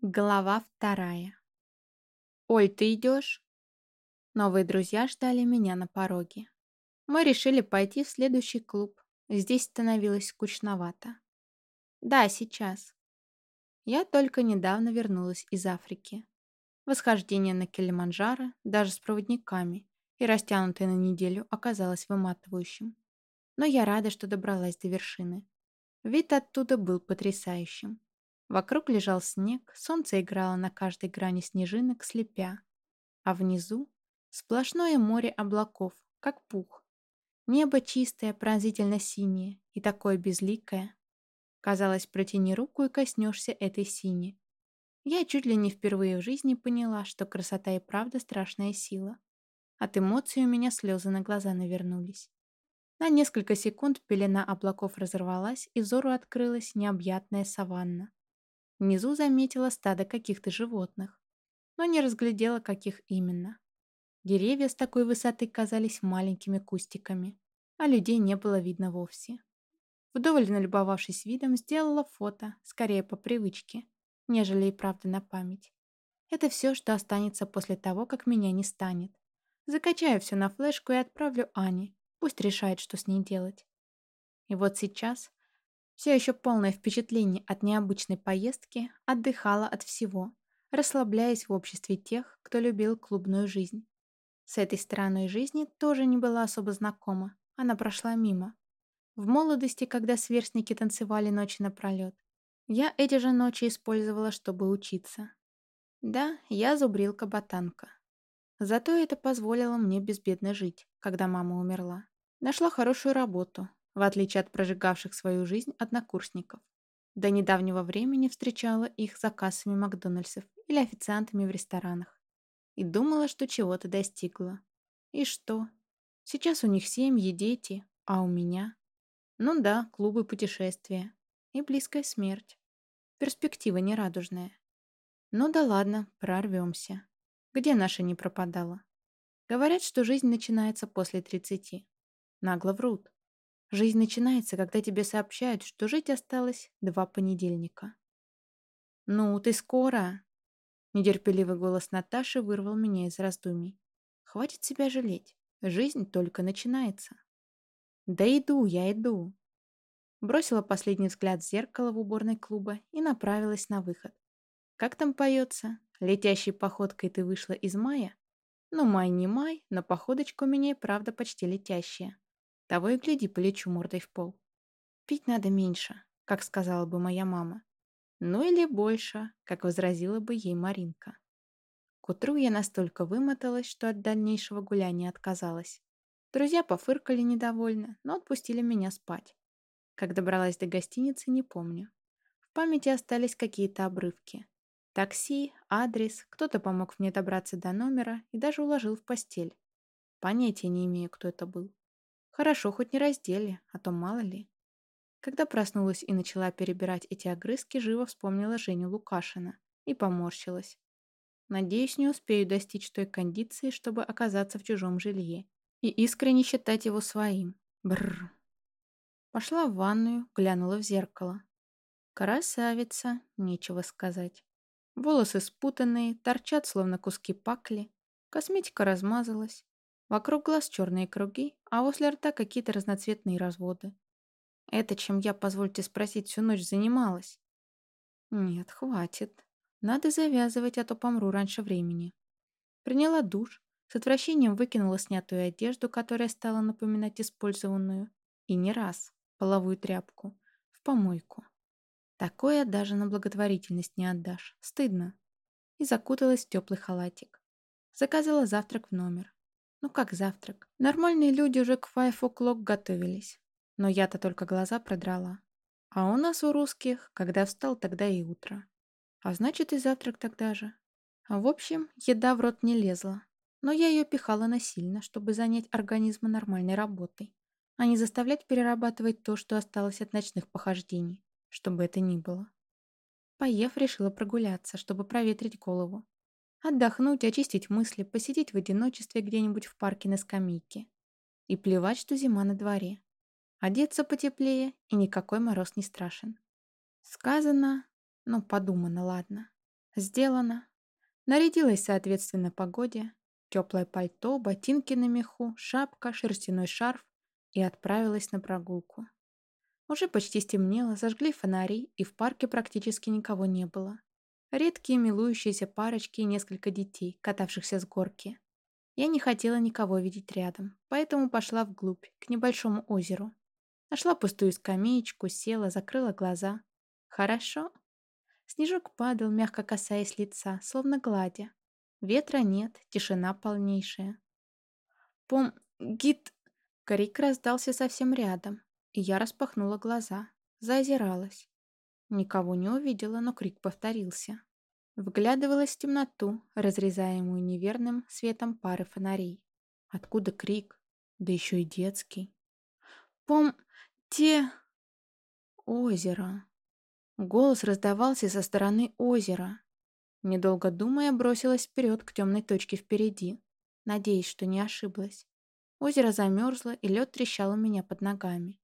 Глава вторая. «Оль, ты идешь?» Новые друзья ждали меня на пороге. Мы решили пойти в следующий клуб. Здесь становилось скучновато. «Да, сейчас». Я только недавно вернулась из Африки. Восхождение на Килиманджаро, даже с проводниками, и растянутое на неделю, оказалось выматывающим. Но я рада, что добралась до вершины. Вид оттуда был потрясающим. Вокруг лежал снег, солнце играло на каждой грани снежинок, слепя. А внизу сплошное море облаков, как пух. Небо чистое, пронзительно синее и такое безликое. Казалось, протяни руку и коснешься этой сини. Я чуть ли не впервые в жизни поняла, что красота и правда страшная сила. От эмоций у меня слезы на глаза навернулись. На несколько секунд пелена облаков разорвалась, и взору открылась необъятная саванна. Внизу заметила стадо каких-то животных, но не разглядела, каких именно. Деревья с такой высоты казались маленькими кустиками, а людей не было видно вовсе. Вдоволь налюбовавшись видом, сделала фото, скорее по привычке, нежели и правда на память. Это все, что останется после того, как меня не станет. Закачаю все на флешку и отправлю Ане, пусть решает, что с ней делать. И вот сейчас все еще полное впечатление от необычной поездки, отдыхала от всего, расслабляясь в обществе тех, кто любил клубную жизнь. С этой стороной жизни тоже не была особо знакома, она прошла мимо. В молодости, когда сверстники танцевали ночи напролет, я эти же ночи использовала, чтобы учиться. Да, я зубрилка-ботанка. Зато это позволило мне безбедно жить, когда мама умерла. Нашла хорошую работу, в отличие от прожигавших свою жизнь однокурсников. До недавнего времени встречала их за кассами Макдональдсов или официантами в ресторанах. И думала, что чего-то достигла. И что? Сейчас у них семьи, дети, а у меня? Ну да, клубы путешествия. И близкая смерть. Перспектива нерадужная. Ну да ладно, прорвемся. Где наша не пропадала? Говорят, что жизнь начинается после 30. Нагло врут. Жизнь начинается, когда тебе сообщают, что жить осталось два понедельника. «Ну, ты скоро!» Нетерпеливый голос Наташи вырвал меня из раздумий. «Хватит себя жалеть. Жизнь только начинается». «Да иду, я иду!» Бросила последний взгляд в зеркало в уборной клуба и направилась на выход. Как там поется? Летящей походкой ты вышла из мая? Ну, май не май, но походочка у меня и правда почти летящая. Того и гляди, полечу мордой в пол. Пить надо меньше, как сказала бы моя мама. Ну или больше, как возразила бы ей Маринка. К утру я настолько вымоталась, что от дальнейшего гуляния отказалась. Друзья пофыркали недовольно, но отпустили меня спать. Как добралась до гостиницы, не помню. В памяти остались какие-то обрывки. Такси, адрес, кто-то помог мне добраться до номера и даже уложил в постель. Понятия не имею, кто это был. Хорошо, хоть не раздели, а то мало ли. Когда проснулась и начала перебирать эти огрызки, живо вспомнила Женю Лукашина и поморщилась. Надеюсь, не успею достичь той кондиции, чтобы оказаться в чужом жилье и искренне считать его своим. Бррр. Пошла в ванную, глянула в зеркало. Красавица, нечего сказать. Волосы спутанные, торчат, словно куски пакли. Косметика размазалась. Вокруг глаз черные круги, а возле рта какие-то разноцветные разводы. Это чем я, позвольте спросить, всю ночь занималась? Нет, хватит. Надо завязывать, а то помру раньше времени. Приняла душ, с отвращением выкинула снятую одежду, которая стала напоминать использованную, и не раз, половую тряпку, в помойку. Такое даже на благотворительность не отдашь. Стыдно. И закуталась в теплый халатик. Заказала завтрак в номер. Ну как завтрак? Нормальные люди уже к five o'clock готовились. Но я-то только глаза продрала. А у нас у русских, когда встал, тогда и утро. А значит и завтрак тогда же. А в общем, еда в рот не лезла. Но я ее пихала насильно, чтобы занять организм нормальной работой, а не заставлять перерабатывать то, что осталось от ночных похождений, чтобы это ни было. Поев, решила прогуляться, чтобы проветрить голову. Отдохнуть, очистить мысли, посидеть в одиночестве где-нибудь в парке на скамейке. И плевать, что зима на дворе. Одеться потеплее, и никакой мороз не страшен. Сказано, ну, подумано, ладно. Сделано. Нарядилась соответственно погоде. Теплое пальто, ботинки на меху, шапка, шерстяной шарф и отправилась на прогулку. Уже почти стемнело, зажгли фонари, и в парке практически никого не было. Редкие милующиеся парочки и несколько детей, катавшихся с горки. Я не хотела никого видеть рядом, поэтому пошла вглубь, к небольшому озеру. Нашла пустую скамеечку, села, закрыла глаза. Хорошо. Снежок падал, мягко касаясь лица, словно гладя. Ветра нет, тишина полнейшая. «Пом... гид...» Крик раздался совсем рядом, и я распахнула глаза, заозиралась. Никого не увидела, но крик повторился. Вглядывалась в темноту, разрезаемую неверным светом пары фонарей. Откуда крик? Да еще и детский. «Пом... те...» Озеро. Голос раздавался со стороны озера. Недолго думая, бросилась вперед к темной точке впереди, надеясь, что не ошиблась. Озеро замерзло, и лед трещал у меня под ногами.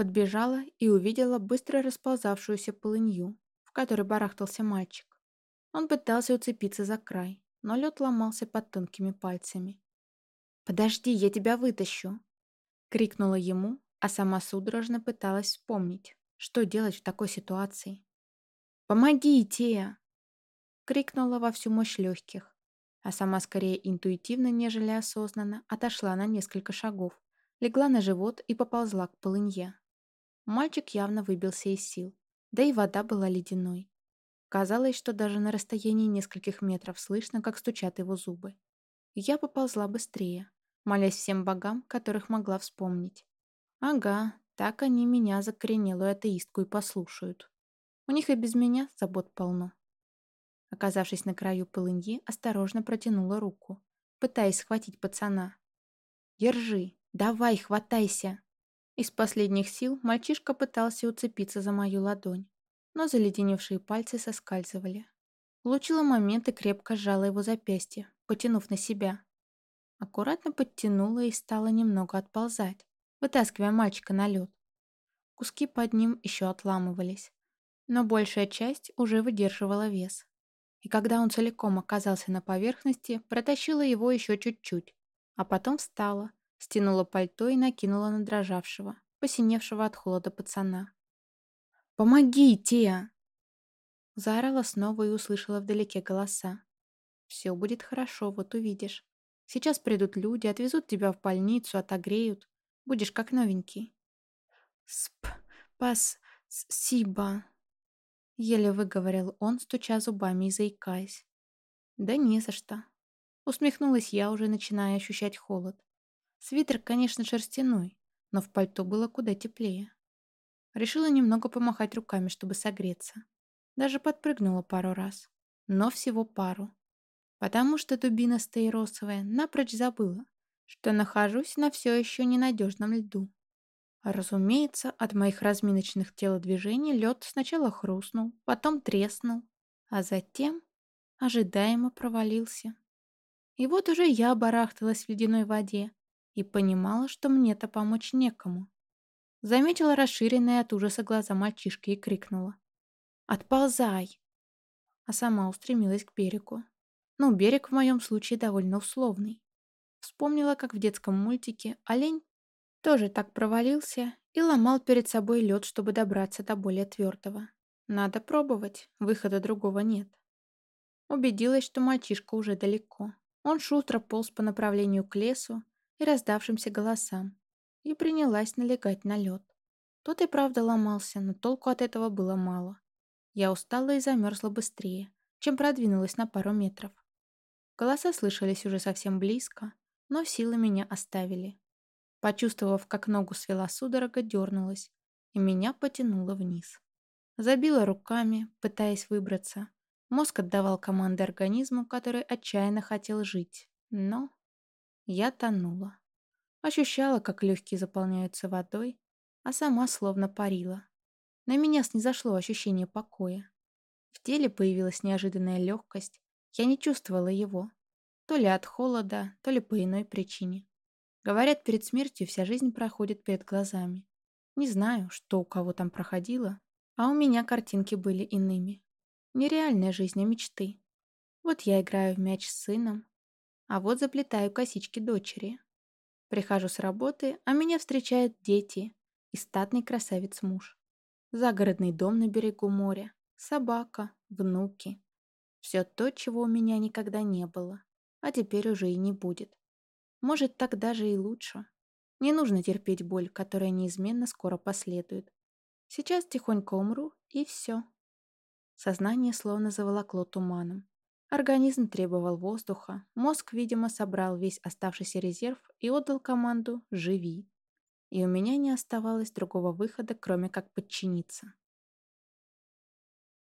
Подбежала и увидела быстро расползавшуюся полынью, в которой барахтался мальчик. Он пытался уцепиться за край, но лед ломался под тонкими пальцами. «Подожди, я тебя вытащу!» Крикнула ему, а сама судорожно пыталась вспомнить, что делать в такой ситуации. «Помоги, Тея!» Крикнула во всю мощь легких, а сама скорее интуитивно, нежели осознанно, отошла на несколько шагов, легла на живот и поползла к полынье. Мальчик явно выбился из сил, да и вода была ледяной. Казалось, что даже на расстоянии нескольких метров слышно, как стучат его зубы. Я поползла быстрее, молясь всем богам, которых могла вспомнить. Ага, так они меня, закоренелую атеистку, и послушают. У них и без меня забот полно. Оказавшись на краю полыньи, осторожно протянула руку, пытаясь схватить пацана. «Держи! Давай, хватайся!» Из последних сил мальчишка пытался уцепиться за мою ладонь, но заледеневшие пальцы соскальзывали. Улучила момент и крепко сжала его запястье, потянув на себя. Аккуратно подтянула и стала немного отползать, вытаскивая мальчика на лед. Куски под ним еще отламывались, но большая часть уже выдерживала вес. И когда он целиком оказался на поверхности, протащила его еще чуть-чуть, а потом встала, стянула пальто и накинула на дрожавшего, посиневшего от холода пацана. «Помогите!» Заорала снова и услышала вдалеке голоса. «Все будет хорошо, вот увидишь. Сейчас придут люди, отвезут тебя в больницу, отогреют. Будешь как новенький». «Сп... пас... сиба...» Еле выговорил он, стуча зубами и заикаясь. «Да не за что». Усмехнулась я, уже начиная ощущать холод. Свитер, конечно, шерстяной, но в пальто было куда теплее. Решила немного помахать руками, чтобы согреться. Даже подпрыгнула пару раз. Но всего пару. Потому что дубина стаиросовая напрочь забыла, что нахожусь на все еще ненадежном льду. Разумеется, от моих разминочных телодвижений лед сначала хрустнул, потом треснул, а затем ожидаемо провалился. И вот уже я барахталась в ледяной воде и понимала, что мне-то помочь некому. Заметила расширенные от ужаса глаза мальчишки и крикнула. «Отползай!» А сама устремилась к берегу. Ну, берег в моем случае довольно условный. Вспомнила, как в детском мультике олень тоже так провалился и ломал перед собой лед, чтобы добраться до более твердого. Надо пробовать, выхода другого нет. Убедилась, что мальчишка уже далеко. Он шустро полз по направлению к лесу и раздавшимся голосам и принялась налегать на лед. Тот и правда ломался, но толку от этого было мало. Я устала и замерзла быстрее, чем продвинулась на пару метров. Голоса слышались уже совсем близко, но силы меня оставили. Почувствовав, как ногу свела судорога, дернулась, и меня потянуло вниз. Забила руками, пытаясь выбраться. Мозг отдавал команды организму, который отчаянно хотел жить. Но я тонула. Ощущала, как легкие заполняются водой, а сама словно парила. На меня снизошло ощущение покоя. В теле появилась неожиданная легкость. Я не чувствовала его. То ли от холода, то ли по иной причине. Говорят, перед смертью вся жизнь проходит перед глазами. Не знаю, что у кого там проходило, а у меня картинки были иными. Нереальная жизнь, а мечты. Вот я играю в мяч с сыном, а вот заплетаю косички дочери. Прихожу с работы, а меня встречают дети и статный красавец-муж. Загородный дом на берегу моря, собака, внуки. Все то, чего у меня никогда не было, а теперь уже и не будет. Может, так даже и лучше. Не нужно терпеть боль, которая неизменно скоро последует. Сейчас тихонько умру, и все. Сознание словно заволокло туманом. Организм требовал воздуха, мозг, видимо, собрал весь оставшийся резерв и отдал команду «Живи». И у меня не оставалось другого выхода, кроме как подчиниться.